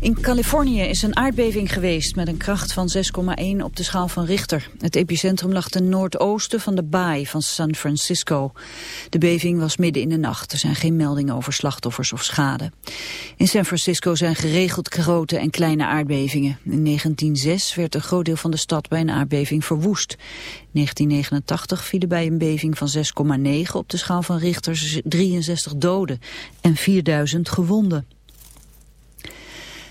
In Californië is een aardbeving geweest met een kracht van 6,1 op de schaal van Richter. Het epicentrum lag ten noordoosten van de baai van San Francisco. De beving was midden in de nacht. Er zijn geen meldingen over slachtoffers of schade. In San Francisco zijn geregeld grote en kleine aardbevingen. In 1906 werd een groot deel van de stad bij een aardbeving verwoest. In 1989 vielen bij een beving van 6,9 op de schaal van Richter 63 doden en 4000 gewonden.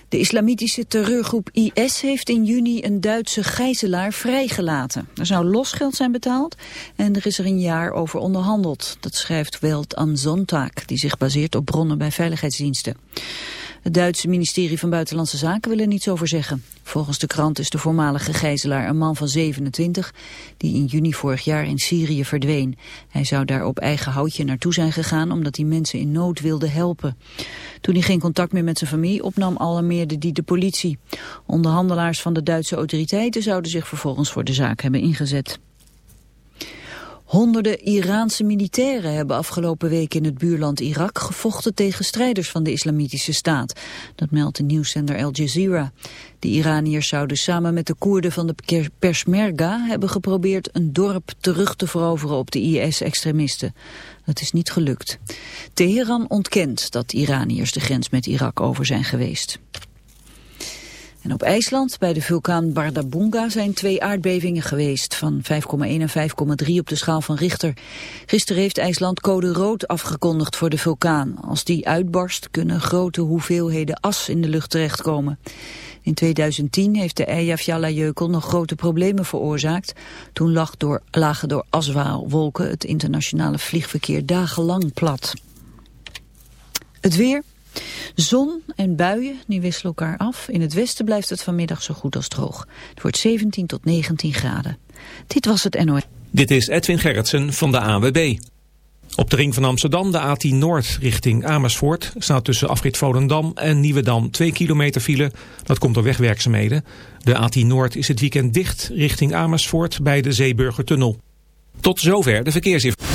De islamitische terreurgroep IS heeft in juni een Duitse gijzelaar vrijgelaten. Er zou losgeld zijn betaald en er is er een jaar over onderhandeld. Dat schrijft Welt am Sonntag, die zich baseert op bronnen bij veiligheidsdiensten. Het Duitse ministerie van Buitenlandse Zaken wil er niets over zeggen. Volgens de krant is de voormalige gijzelaar een man van 27... die in juni vorig jaar in Syrië verdween. Hij zou daar op eigen houtje naartoe zijn gegaan... omdat hij mensen in nood wilde helpen. Toen hij geen contact meer met zijn familie opnam... alarmeerde die de politie. Onderhandelaars van de Duitse autoriteiten... zouden zich vervolgens voor de zaak hebben ingezet. Honderden Iraanse militairen hebben afgelopen week in het buurland Irak gevochten tegen strijders van de islamitische staat. Dat meldt de nieuwszender Al Jazeera. De Iraniërs zouden samen met de Koerden van de Persmerga hebben geprobeerd een dorp terug te veroveren op de IS-extremisten. Dat is niet gelukt. Teheran ontkent dat Iraniërs de grens met Irak over zijn geweest. En op IJsland, bij de vulkaan Bardabunga, zijn twee aardbevingen geweest van 5,1 en 5,3 op de schaal van Richter. Gisteren heeft IJsland code rood afgekondigd voor de vulkaan. Als die uitbarst kunnen grote hoeveelheden as in de lucht terechtkomen. In 2010 heeft de Eyjafjallajökull nog grote problemen veroorzaakt. Toen lag door, lagen door aswaalwolken het internationale vliegverkeer dagenlang plat. Het weer... Zon en buien, die wisselen elkaar af. In het westen blijft het vanmiddag zo goed als droog. Het wordt 17 tot 19 graden. Dit was het NOS. Dit is Edwin Gerritsen van de AWB. Op de ring van Amsterdam, de A10 Noord richting Amersfoort... staat tussen afrit Volendam en Nieuwedam 2 kilometer file. Dat komt door wegwerkzaamheden. De A10 Noord is het weekend dicht richting Amersfoort bij de Zeeburgertunnel. Tot zover de verkeersinformatie.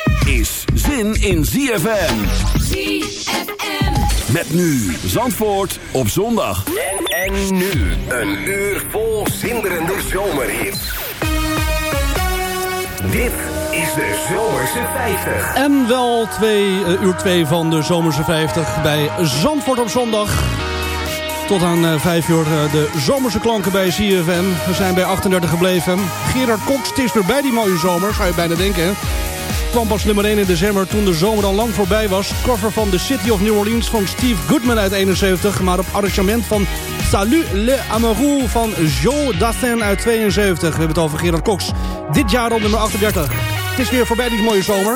is zin in ZFM. ZFM. Met nu Zandvoort op zondag. En, en nu een uur vol zinderende zomerhits. Dit is de Zomerse 50. En wel twee, uh, uur 2 van de Zomerse 50 bij Zandvoort op zondag. Tot aan uh, 5 uur uh, de zomerse klanken bij CFM. We zijn bij 38 gebleven. Gerard Cox, het is weer bij die mooie zomer, zou je bijna denken. Kwam pas nummer 1 in december toen de zomer al lang voorbij was. Cover van The City of New Orleans van Steve Goodman uit 71. Maar op arrangement van Salut le Amoureux van Joe Dassin uit 72. We hebben het over Gerard Cox. Dit jaar op nummer 38. Het is weer voorbij die mooie zomer.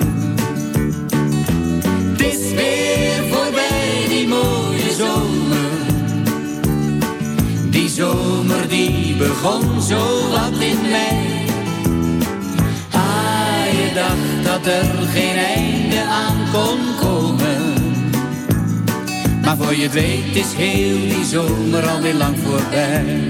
Die begon zo wat in mei. Ah, je dacht dat er geen einde aan kon komen. Maar voor je weet is heel die zomer alweer lang voorbij.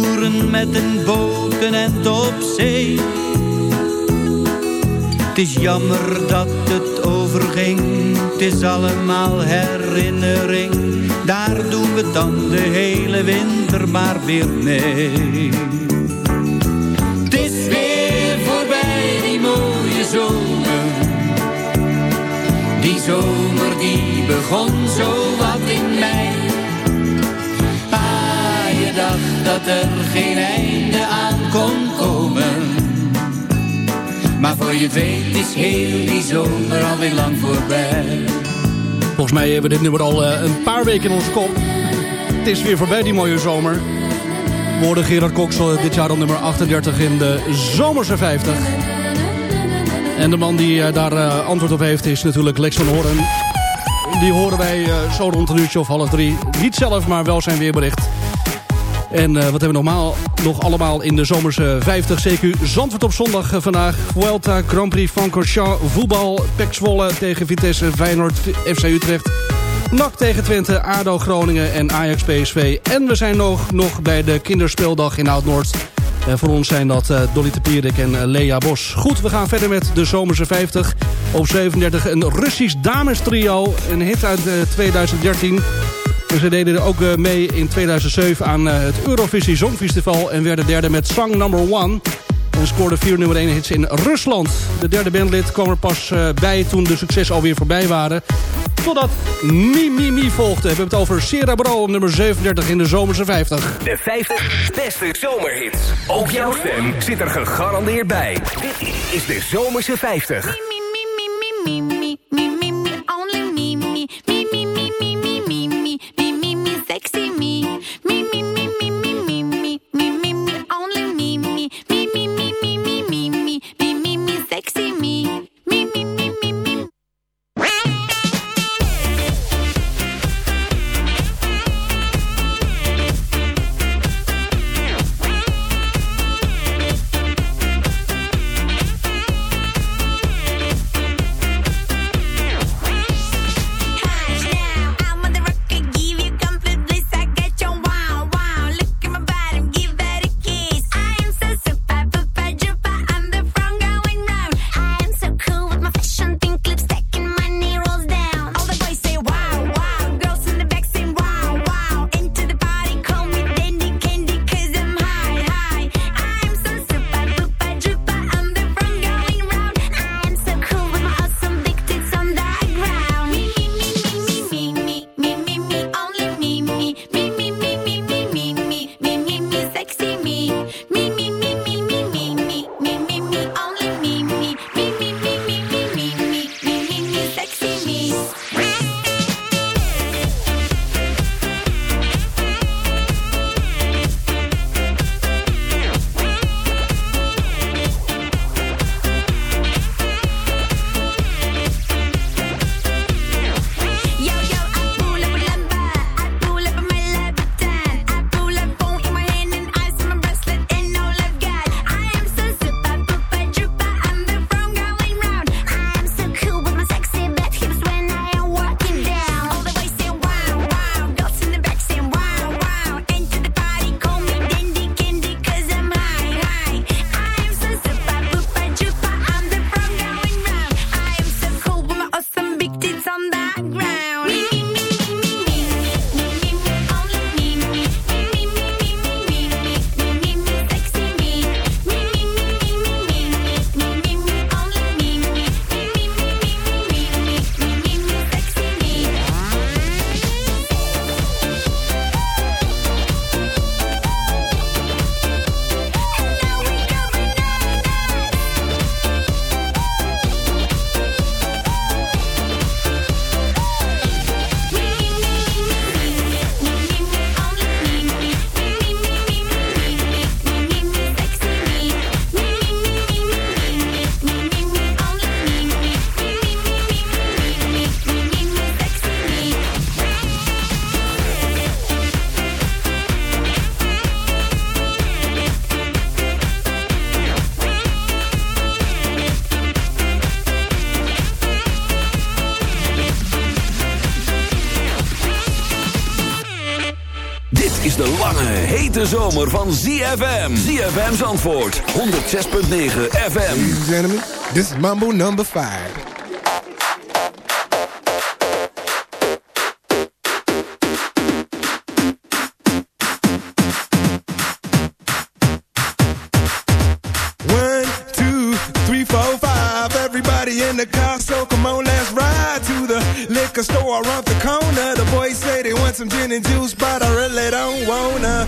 met een boot end op zee. Het is jammer dat het overging, het is allemaal herinnering. Daar doen we dan de hele winter maar weer mee. Het is weer voorbij die mooie zomer. Die zomer die begon zo wat in mei. Dat er geen einde aan kon komen. Maar voor je weet is heel die zomer alweer lang voorbij. Volgens mij hebben we dit nummer al uh, een paar weken in onze kop. Het is weer voorbij die mooie zomer. Woorden Gerard Cox dit jaar al nummer 38 in de Zomerse 50. En de man die uh, daar antwoord op heeft is natuurlijk Lex van Hoorn. Die horen wij zo rond een uurtje of half drie. Niet zelf, maar wel zijn weerbericht. En wat hebben we nogmaal, nog allemaal in de zomerse 50 CQ Zandvoort op zondag vandaag. Vuelta, Grand Prix Francorchamps, voetbal, Pek Zwolle tegen Vitesse, Feyenoord, FC Utrecht. NAC tegen Twente, ADO Groningen en Ajax PSV. En we zijn nog, nog bij de kinderspeeldag in Oud-Noord. Uh, voor ons zijn dat Dolly Tepierik en Lea Bos. Goed, we gaan verder met de Zomerse 50. Op 37 een Russisch dames trio. Een hit uit 2013. Ze deden er ook mee in 2007 aan het Eurovisie Songfestival. En werden derde met Song Number One. En scoorde vier nummer 1 hits in Rusland. De derde bandlid kwam er pas bij toen de succes alweer voorbij waren. Totdat Mi Mi volgde. We hebben het over Cerebro op nummer 37 in de Zomerse 50. De 50 beste zomerhits. Ook jouw stem zit er gegarandeerd bij. Dit is de Zomerse 50. Van ZFM. ZFM Zandvoort, 106.9 FM. Ladies and gentlemen, this is Mambo number 5. in the car, so come on, let's ride to the liquor store around the corner. The boys say they want some gin and juice, but I really don't wanna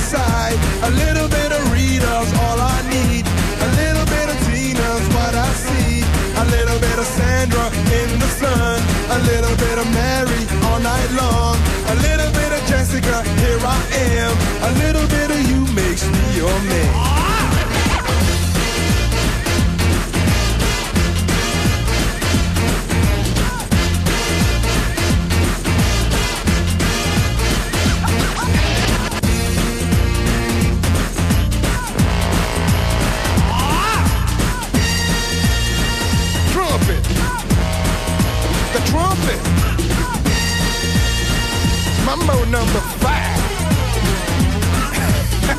am. A little bit of you makes me your man. Trumpet. The trumpet. Mambo number five.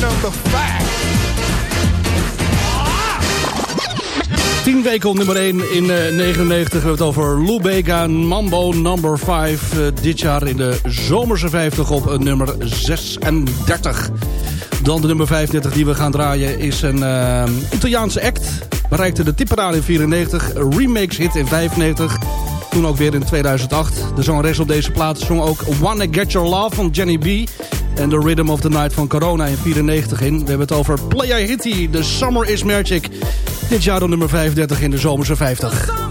Number 10 weken op nummer 1 in uh, 99. We hebben het over Lou Bega, Mambo number 5. Uh, dit jaar in de zomerse 50 op uh, nummer 36. Dan de nummer 35 die we gaan draaien is een Italiaanse act. Bereikte de tipperade in 94, remakes hit in 95. Toen ook weer in 2008. De zangeres op deze plaat zong ook Wanna Get Your Love van Jenny B. En The Rhythm of the Night van Corona in 94 in. We hebben het over Playa Hitty, The Summer is Magic. Dit jaar op nummer 35 in de zomerse 50.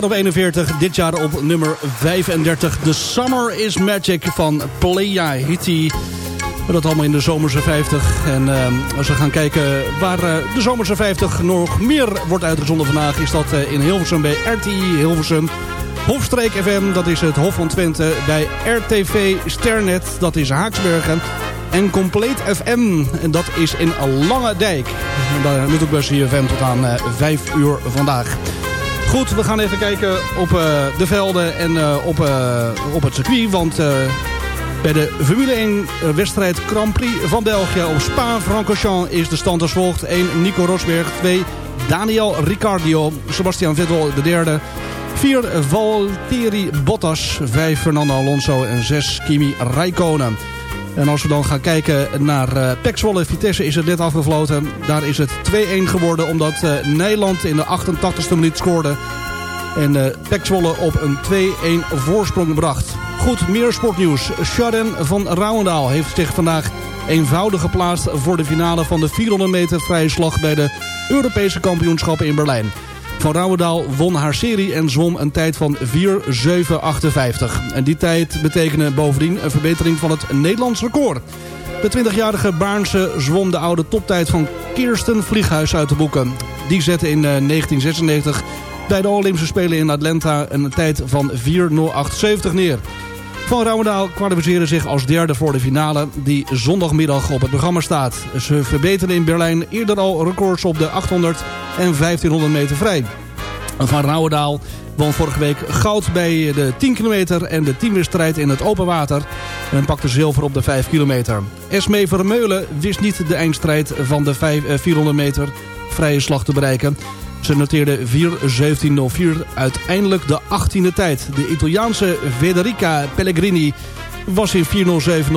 Op 41, dit jaar op nummer 35. The Summer is Magic van Playa Hiti. Dat allemaal in de Zomerse 50. En uh, als we gaan kijken waar uh, de Zomerse 50 nog meer wordt uitgezonden vandaag... is dat uh, in Hilversum bij RTI Hilversum. Hofstreek FM, dat is het Hof van Twente. Bij RTV Sternet, dat is Haaksbergen. En Compleet FM, en dat is in Lange Dijk. En daar moet ook bij CFM tot aan 5 uur vandaag. Goed, we gaan even kijken op de velden en op, op het circuit. Want bij de Formule 1 wedstrijd Grand Prix van België op Spa-Francorchamps is de stand als volgt. 1 Nico Rosberg, 2 Daniel Ricciardo, Sebastian Vettel de derde. 4 Valtteri Bottas, 5 Fernando Alonso en 6 Kimi Räikkönen. En als we dan gaan kijken naar uh, Pek Zwolle Vitesse is het net afgefloten. Daar is het 2-1 geworden omdat uh, Nederland in de 88e minuut scoorde. En uh, Pek op een 2-1 voorsprong bracht. Goed, meer sportnieuws. Sharon van Rouwendaal heeft zich vandaag eenvoudig geplaatst... voor de finale van de 400 meter vrije slag... bij de Europese kampioenschappen in Berlijn. Van Rouwendaal won haar serie en zwom een tijd van 4.7.58. En die tijd betekende bovendien een verbetering van het Nederlands record. De 20-jarige Baarnse zwom de oude toptijd van Kirsten Vlieghuis uit de boeken. Die zette in 1996 bij de Olympische Spelen in Atlanta een tijd van 4.078 neer. Van Rouwendaal kwalificeren zich als derde voor de finale... die zondagmiddag op het programma staat. Ze verbeteren in Berlijn eerder al records op de 800 en 1500 meter vrij. Van Rouwendaal won vorige week goud bij de 10 kilometer... en de teamwedstrijd in het open water... en pakte zilver op de 5 kilometer. Esmee Vermeulen wist niet de eindstrijd van de 400 eh, meter vrije slag te bereiken... Ze noteerde 4.17.04, uiteindelijk de 18e tijd. De Italiaanse Federica Pellegrini was in 4.07.09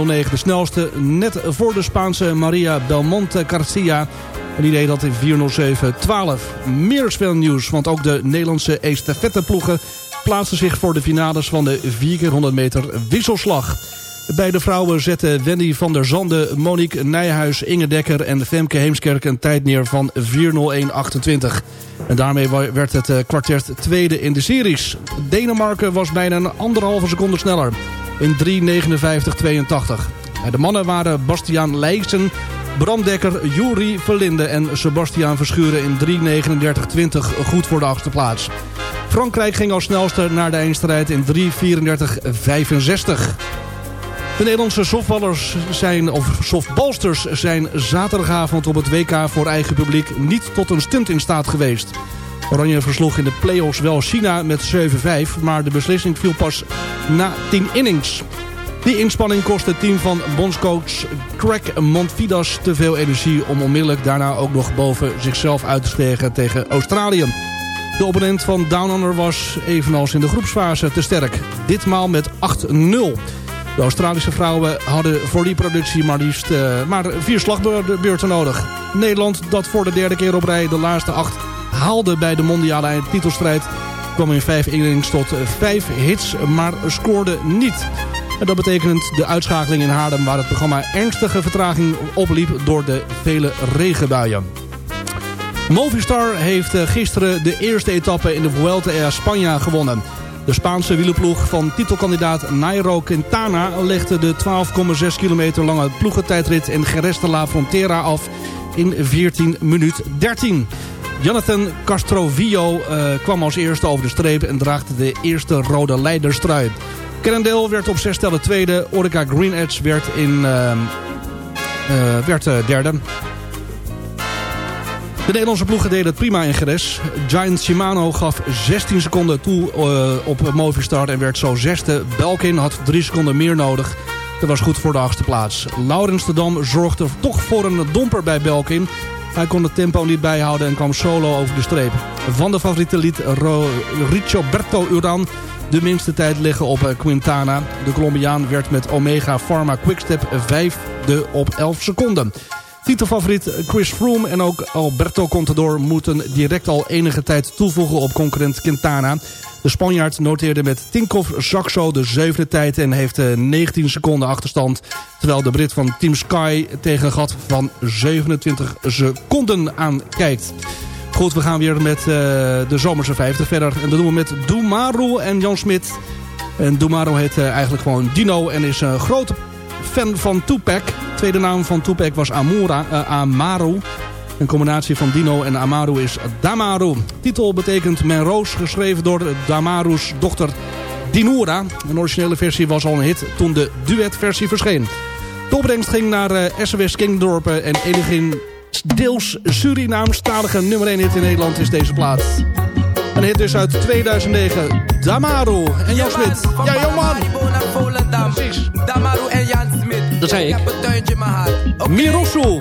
de snelste. Net voor de Spaanse Maria Belmonte Garcia. En die deed dat in 4.07.12. Meer spelnieuws, want ook de Nederlandse estafetteploegen plaatsen zich voor de finales van de 4x100 meter wisselslag. Bij de vrouwen zetten Wendy van der Zande, Monique Nijhuis, Inge Dekker en Femke Heemskerk een tijd neer van 4.01.28. En daarmee werd het eh, kwartet tweede in de series. Denemarken was bijna een anderhalve seconde sneller in 3.59.82. De mannen waren Bastiaan Leijsen, Bram Dekker, Juri Verlinde en Sebastiaan Verschuren in 3.39.20 goed voor de achtste plaats. Frankrijk ging als snelste naar de eindstrijd in 3.34.65. De Nederlandse softballers zijn, of softbalsters zijn zaterdagavond op het WK voor eigen publiek niet tot een stunt in staat geweest. Oranje versloeg in de play-offs wel China met 7-5, maar de beslissing viel pas na 10 innings. Die inspanning kostte het team van bondscoach Craig Montvidas te veel energie... om onmiddellijk daarna ook nog boven zichzelf uit te stegen tegen Australië. De opponent van Down Under was, evenals in de groepsfase, te sterk. Ditmaal met 8-0. De Australische vrouwen hadden voor die productie maar liefst uh, maar vier slagbeurten nodig. Nederland, dat voor de derde keer op rij de laatste acht haalde bij de mondiale titelstrijd... kwam in vijf innings tot vijf hits, maar scoorde niet. En dat betekent de uitschakeling in Haarlem... waar het programma ernstige vertraging opliep door de vele regenbuien. Movistar heeft eh, gisteren de eerste etappe in de Vuelta a Spanje gewonnen... De Spaanse wielerploeg van titelkandidaat Nairo Quintana legde de 12,6 kilometer lange ploegentijdrit in Jerez de la Frontera af in 14 minuut 13. Jonathan Castrovio uh, kwam als eerste over de streep en draagde de eerste rode leiderstrui. Cannondale werd op zes stellen tweede. Orica Green Edge werd, in, uh, uh, werd derde. De Nederlandse ploegen deden het prima in Geres. Giant Shimano gaf 16 seconden toe uh, op Movistar en werd zo zesde. Belkin had 3 seconden meer nodig. Dat was goed voor de achtste plaats. Laurens de Dam zorgde toch voor een domper bij Belkin. Hij kon het tempo niet bijhouden en kwam solo over de streep. Van de favoriete liet Ricoberto Uran de minste tijd liggen op eh, Quintana. De Colombiaan werd met Omega Pharma Quickstep vijfde op 11 seconden. Titelfavoriet Chris Froome en ook Alberto Contador moeten direct al enige tijd toevoegen op concurrent Quintana. De Spanjaard noteerde met Tinkoff Saxo de zevende tijd en heeft 19 eh, seconden achterstand. Terwijl de Brit van Team Sky tegen een gat van 27 seconden aankijkt. Goed, we gaan weer met de Zomerse 50 verder. En dat doen we met Doemaro en Jan Smit. En Doemaro heet eigenlijk gewoon Dino en is een grote fan van Tupac. tweede naam van Tupac was Amura, Amaru. Een combinatie van Dino en Amaru is Damaru. Titel betekent Men Roos, geschreven door Damaru's dochter Dinora. Een originele versie was al een hit toen de duetversie verscheen. De opbrengst ging naar uh, SOS Kingdorpen en enige deels Surinaamstalige nummer 1 hit in Nederland is deze plaat. Een hit dus uit 2009, Damaru en Jan Smit. Ja, jongen. Precies. Damaru en Jan Smit. Dat zei ik. Mirosu.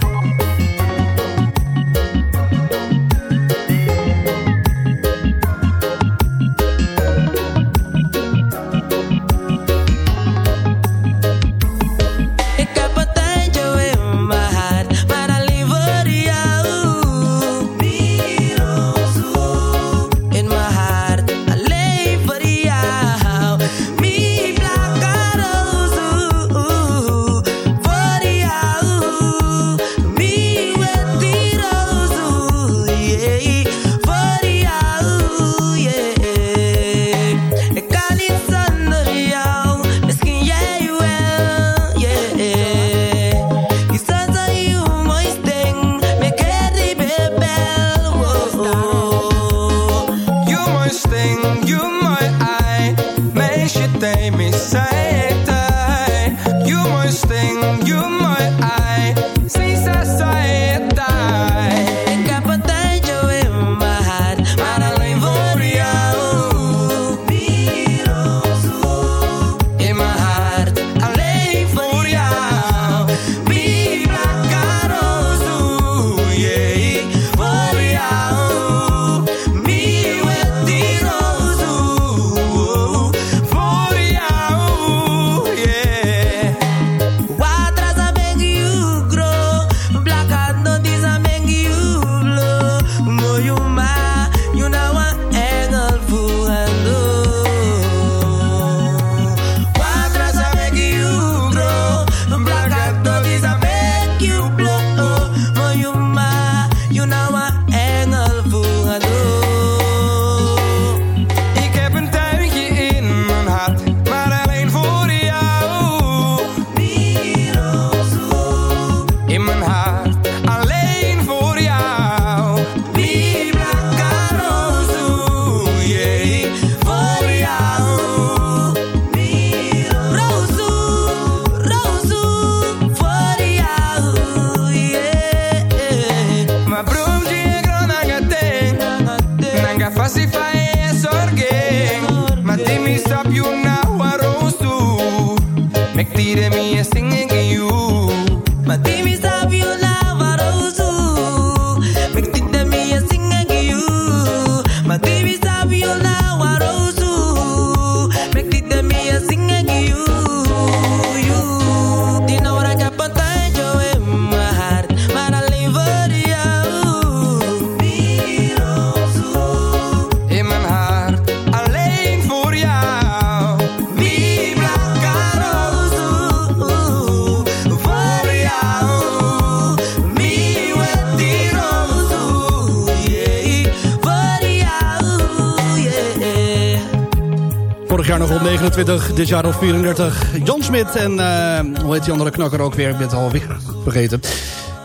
Dit jaar al 34. Jan Smit en uh, hoe heet die andere knakker ook weer? Ik ben het alweer vergeten.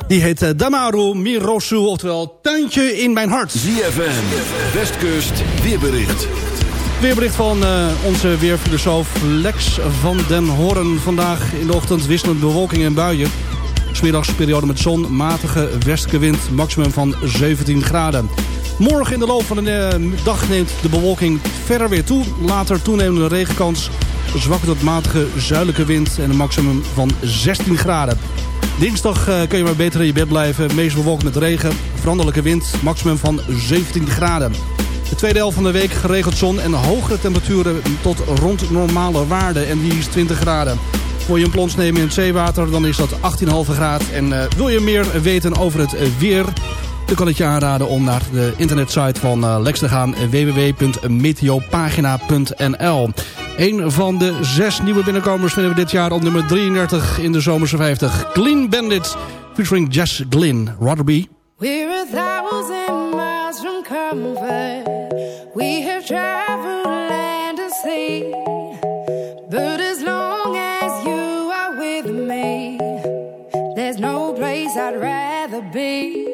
Die heet uh, Damaru Mirosu, oftewel Tuintje in mijn hart. ZFM, Westkust, weerbericht. Weerbericht van uh, onze weerfilosoof Lex van den Hoorn. Vandaag in de ochtend wisselend bewolking en buien. Smiddags periode met zon, matige westelijke wind, maximum van 17 graden. Morgen in de loop van de eh, dag neemt de bewolking verder weer toe. Later toenemende regenkans, zwakke tot matige zuidelijke wind en een maximum van 16 graden. Dinsdag eh, kun je maar beter in je bed blijven. Meest bewolkt met regen, veranderlijke wind, maximum van 17 graden. De tweede helft van de week geregeld zon en hogere temperaturen tot rond normale waarden. En die is 20 graden. Wil je een plons nemen in het zeewater, dan is dat 18,5 graden. En uh, wil je meer weten over het weer... Dan kan ik je aanraden om naar de internetsite van uh, Lex te gaan. www.meteopagina.nl een van de zes nieuwe binnenkomers vinden we dit jaar op nummer 33 in de zomerse 50. Clean Bandit featuring Jess Glynn, Rotherby. We're a thousand miles from comfort. We have traveled land and sea. But as long as you are with me, there's no place I'd rather be.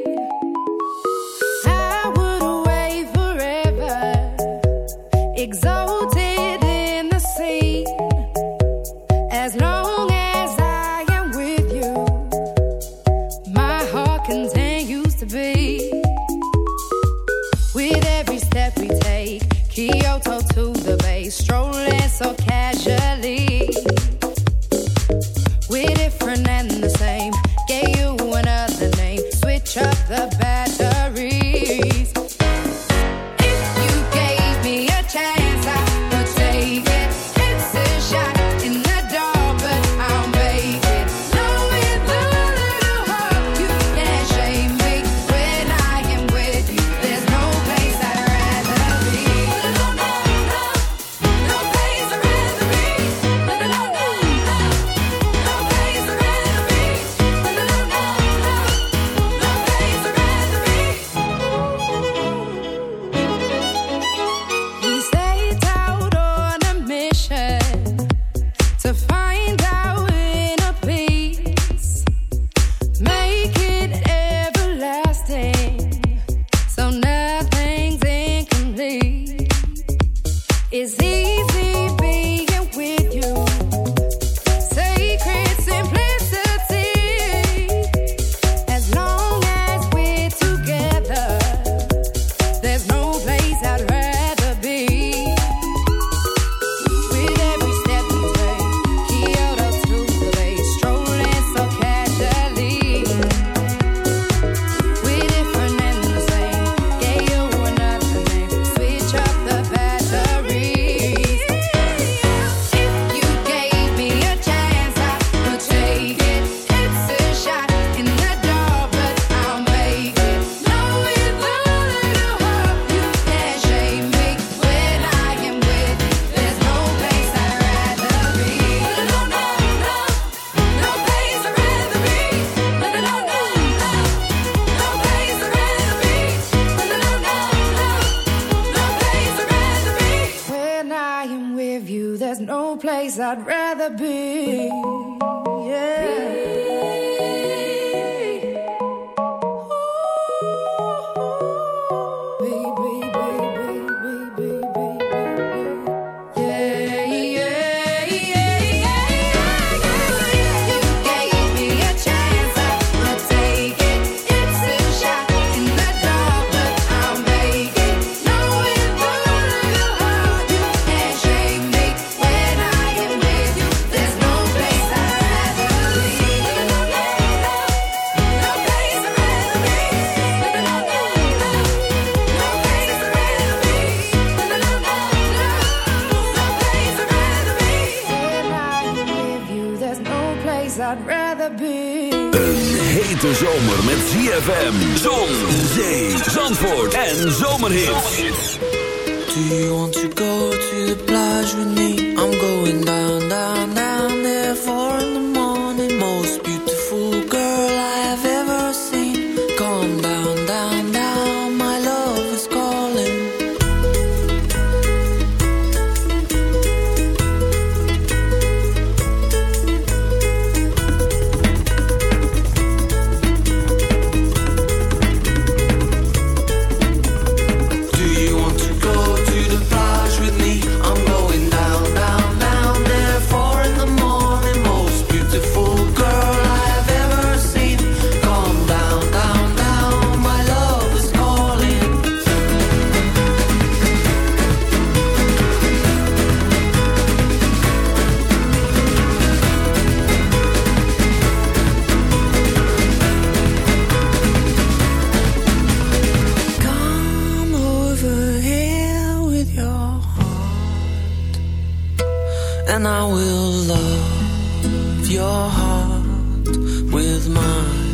heart with mine.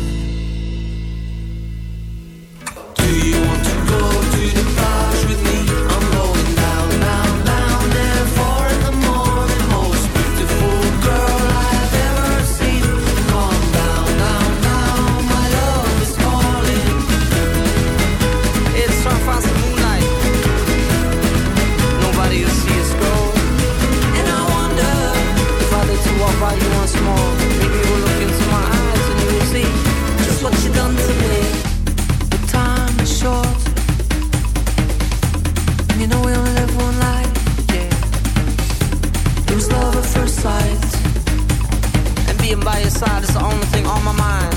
Being by your side is the only thing on my mind.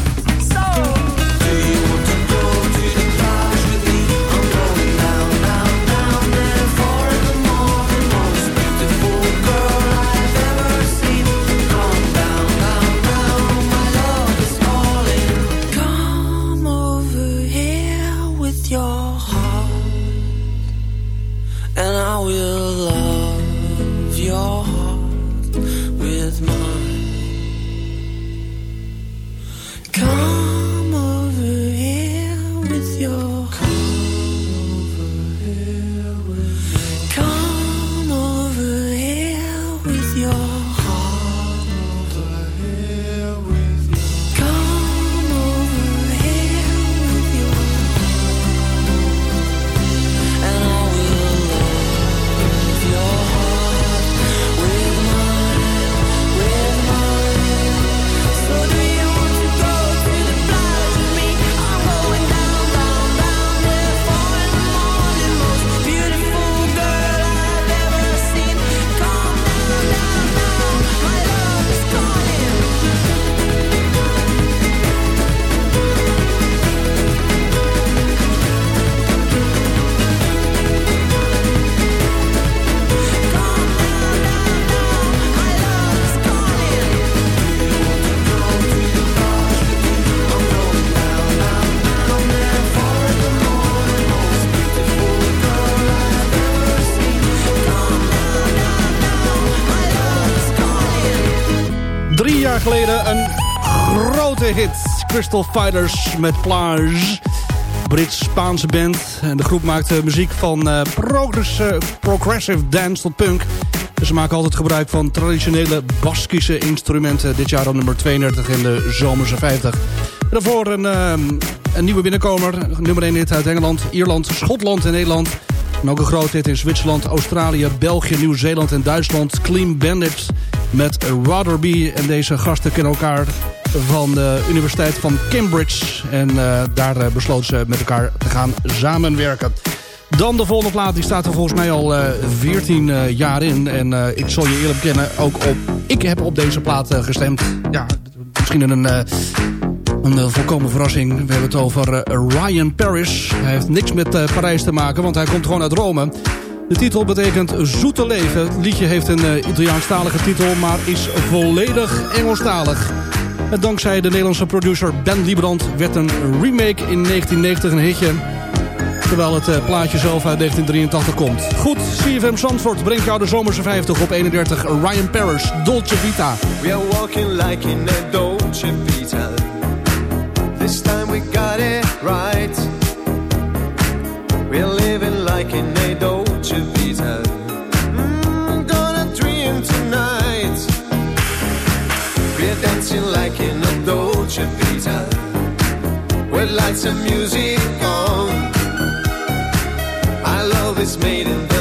Crystal Fighters met Plage. Brits-Spaanse band. En de groep maakte muziek van eh, progress- progressive dance tot punk. Ze maken altijd gebruik van traditionele Baskische instrumenten. Dit jaar al nummer 32 in de Zomerse 50. Daarvoor een, eh, een nieuwe binnenkomer. Nummer 1 hit uit Engeland, Ierland, Schotland en Nederland. En ook een groot hit in Zwitserland, Australië, België, Nieuw-Zeeland en Duitsland. Clean Bandits met Rotherby. En deze gasten kennen elkaar van de Universiteit van Cambridge. En eh, daar eh, besloten ze met elkaar te gaan samenwerken. Dan de volgende plaat, die staat er volgens mij al eh 14 eh, jaar in. En ik zal je eerlijk bekennen, ook op, ik heb op deze plaat gestemd. Ja, misschien een... een volkomen verrassing. We hebben het over Ryan Paris. Hij heeft niks met Parijs te maken, want hij komt gewoon uit Rome. De titel betekent Zoete Leven. Het liedje heeft een Italiaanstalige titel, maar is volledig Engelstalig. Dankzij de Nederlandse producer Ben Liebrand werd een remake in 1990 een hitje. Terwijl het eh, plaatje zelf uit 1983 komt. Goed, CFM Zandvoort brengt jou de zomerse 50 op 31. Ryan Paris, Dolce Vita. We are walking like in a Lights music on. Our love is made in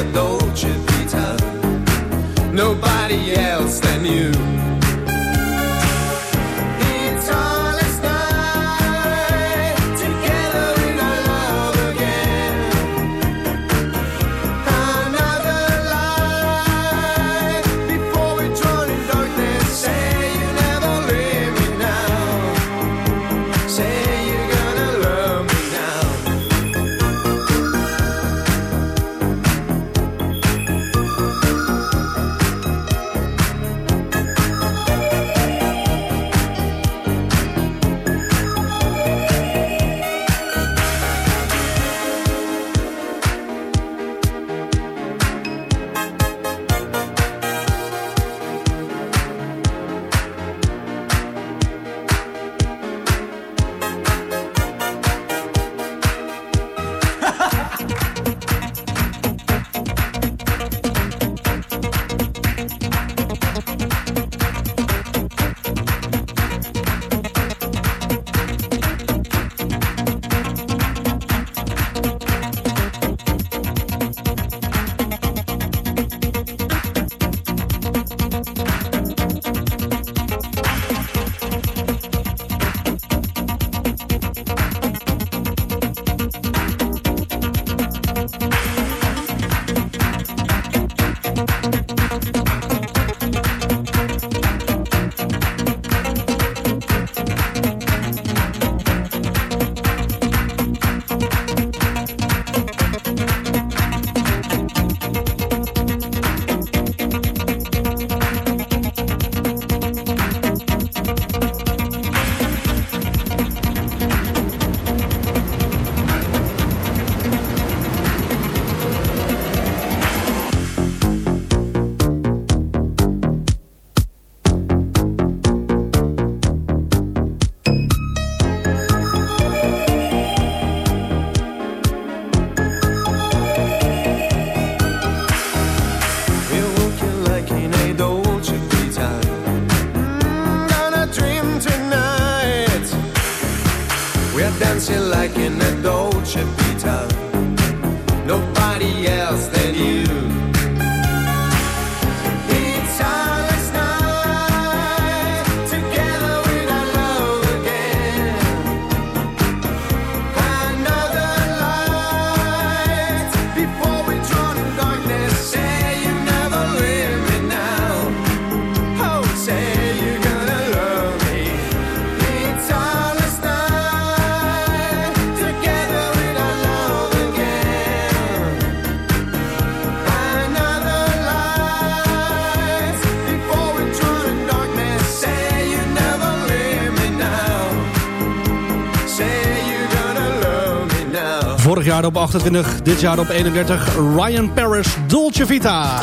jaar op 28, dit jaar op 31. Ryan Paris, Dolce Vita.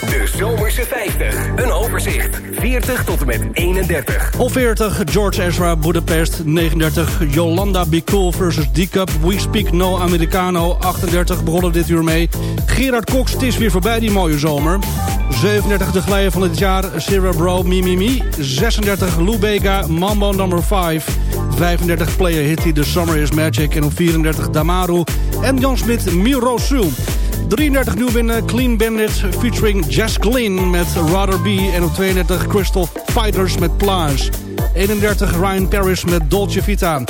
De Zomerse 50. Een overzicht. 40 tot en met 31. Op 40, George Ezra, Budapest. 39, Yolanda Be Cool versus D-Cup. We Speak No Americano. 38, begonnen dit uur mee. Gerard Cox, het is weer voorbij die mooie zomer. 37, de glijden van het jaar. Sarah Bro, Mi Mi Mi. 36, Lou Bega, Mambo Number 5. 35, Player Hitty, The Summer Is Magic. En op 34, Damaru. En Jan Smit, Miro Su. 33 nieuw binnen Clean Bandit featuring Jess Glynn met Rather Be. En op 32 Crystal Fighters met Plage. 31 Ryan Paris met Dolce Vita.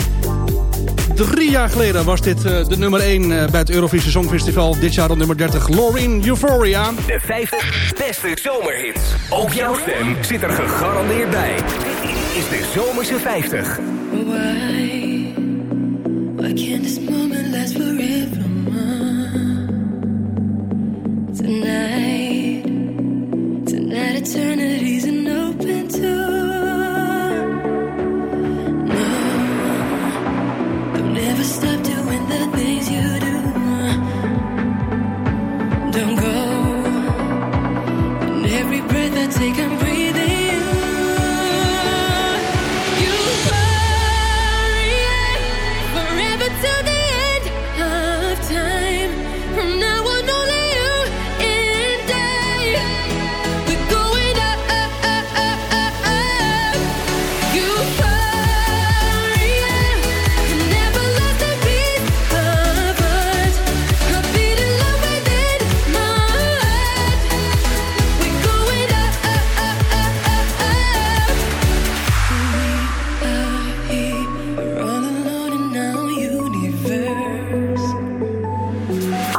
Drie jaar geleden was dit eh, de nummer 1 bij het Eurovisie Songfestival. Dit jaar op nummer 30 Loreen Euphoria. De 50 beste zomerhits. Ook jouw stem zit er gegarandeerd bij. Dit is de Zomerse 50. Why? Why can't this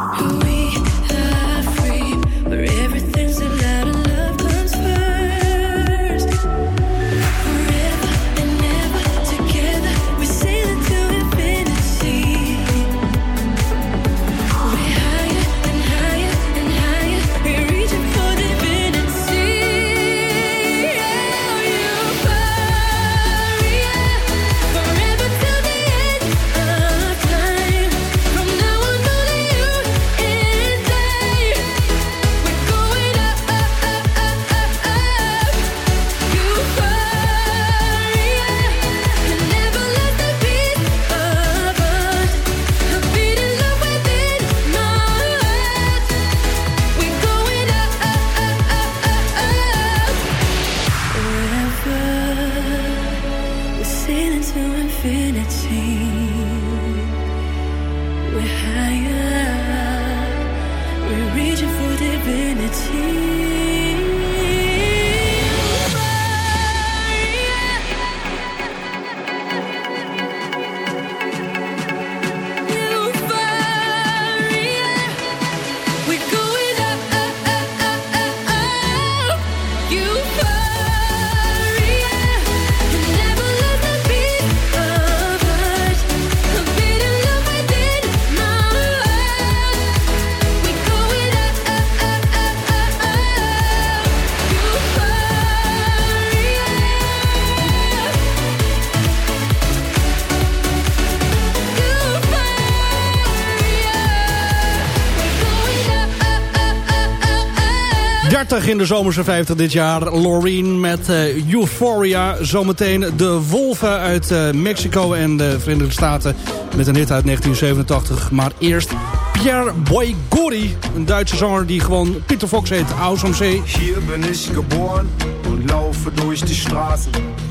We Euphoria. 30 in de zomerse 50 dit jaar. Loreen met eh, Euphoria. Zometeen de Wolven uit eh, Mexico en de Verenigde Staten. Met een hit uit 1987. Maar eerst Pierre Boyguri. Een Duitse zanger die gewoon Peter Fox heet. Aus am. Hier bin ich geboren und laufe durch die.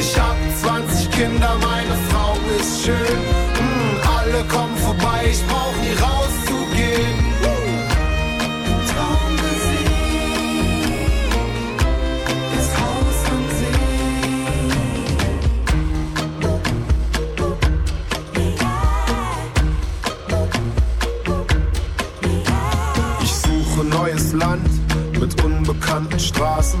Ich hab 20 Kinder, meine Frau ist schön. Mm, alle kommen vorbei, ich brauch nie rauszugehen. Traummusik, das am Ich suche neues Land mit unbekannten Straßen,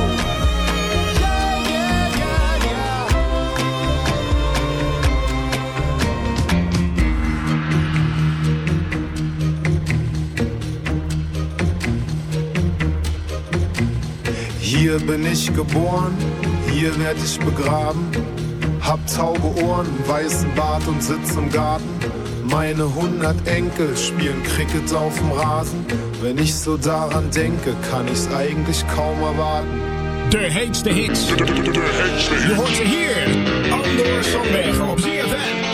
Hier bin ich geboren, hier werd ich begraben. Hab tauge Ohren, weißen Bart und sitz im Garten. Meine hundert Enkel spielen Cricket auf dem Rasen. Wenn ich so daran denke, kann ich's eigentlich kaum erwarten. De heetste hits. Je hoort ze hier. Andor Sandbergen op ZFM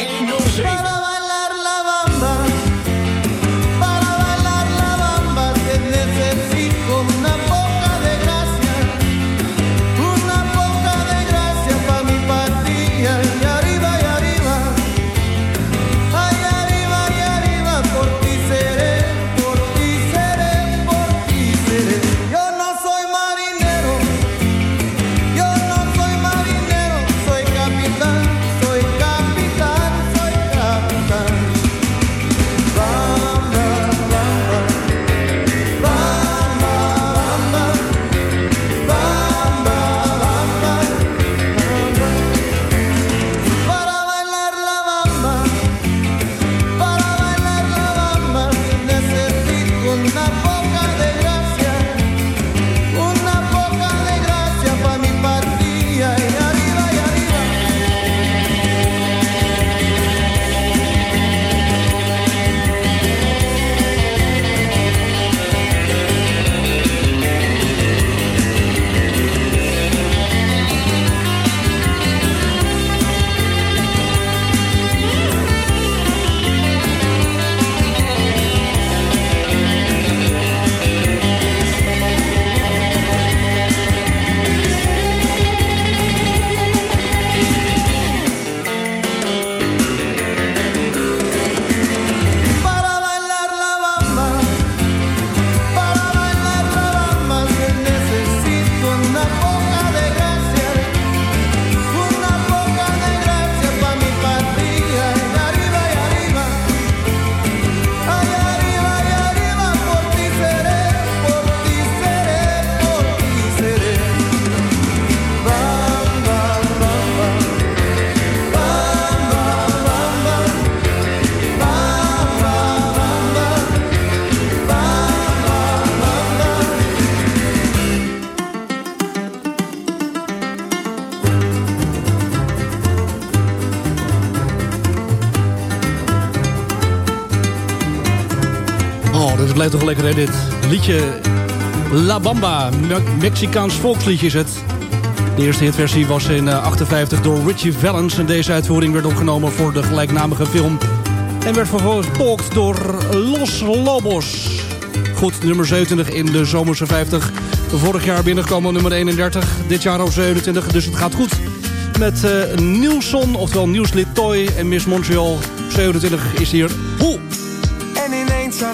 blijft toch lekker hè, dit liedje La Bamba. Me Mexicaans volksliedje is het. De eerste hitversie was in eh, 58 door Richie Valens. En deze uitvoering werd opgenomen voor de gelijknamige film. En werd vervolgens gevolgd door Los Lobos. Goed, nummer 27 in de zomerse 50. Vorig jaar binnengekomen nummer 31. Dit jaar op 27, dus het gaat goed. Met eh Nielson, oftewel Niels Litoy en Miss Montreal. 27 is hier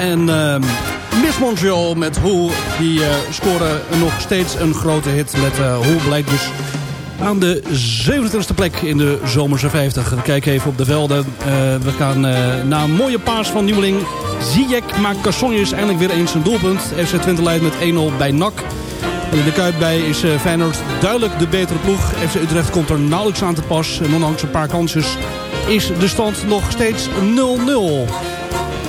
en ehm, Miss Montreal met Hoe. Die eh, scoren nog steeds een grote hit met eh Hoe. Blijkt dus aan de 27e plek in de Zomerse 50. We kijken even op de velden. Eh, we gaan eh, na een mooie paas van Nieuweling. Ziyech maakt Cassonjes eindelijk weer eens een doelpunt. FC Twente leidt met 1-0 bij NAC. En in de Kuip bij is Feyenoord duidelijk de betere ploeg. FC Utrecht komt er nauwelijks aan te pas. En ondanks een paar kansjes is de stand nog steeds 0-0.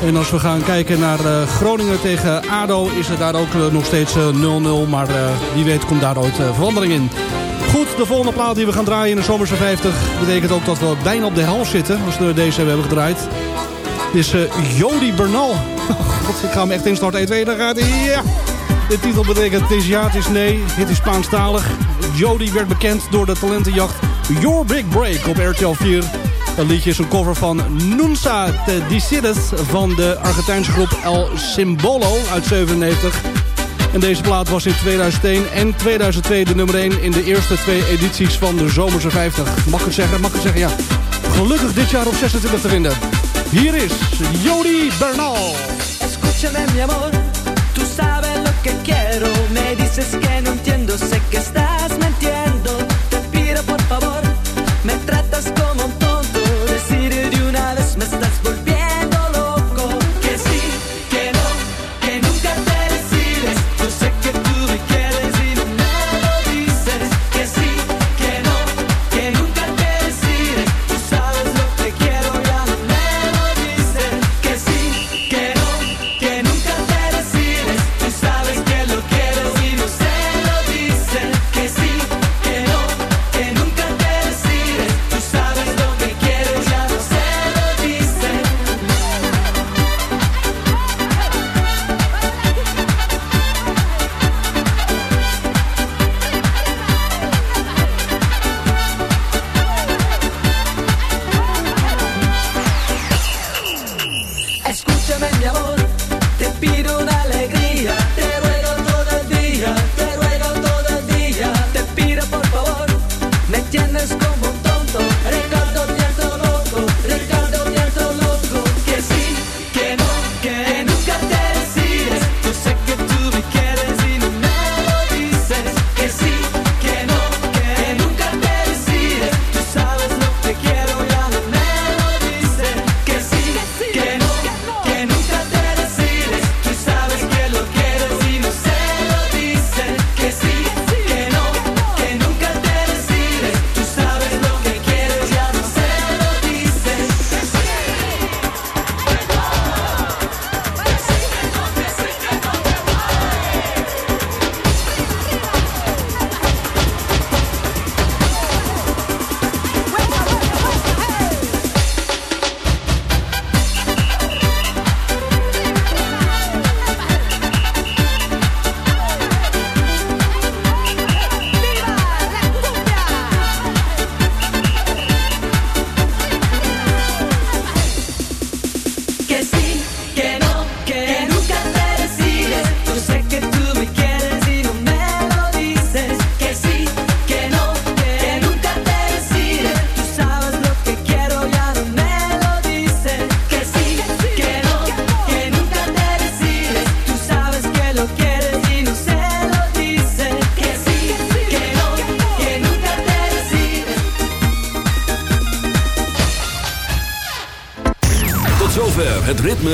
En als we gaan kijken naar eh, Groningen tegen ADO... is het daar ook eh, nog steeds eh, 0-0. Maar eh, wie weet komt daar ooit verandering in. Goed, de volgende plaat die we gaan draaien in de Zomerse 50... betekent ook dat we bijna op de helft zitten... als we deze hebben gedraaid. Dit is Jody Bernal. God, ik ga hem echt instarten. 1, 2, daar gaat hij. De titel betekent het is ja, het is nee. Het is Spaanstalig. Jody werd bekend door de talentenjacht Your Big Break op RTL 4... Dat liedje is een cover van Nunza te Decides van de Argentijnse groep El Simbolo uit 97. En deze plaat was in 2001 en 2002 de nummer 1 in de eerste twee edities van de Zomerse 50. Mag ik zeggen? Mag ik zeggen? Ja. Gelukkig dit jaar op 26 te vinden. Hier is Jody Bernal. Escúchame mi amor, tú sabes lo que quiero. Me dices que no entiendo, sé que estás mintiendo.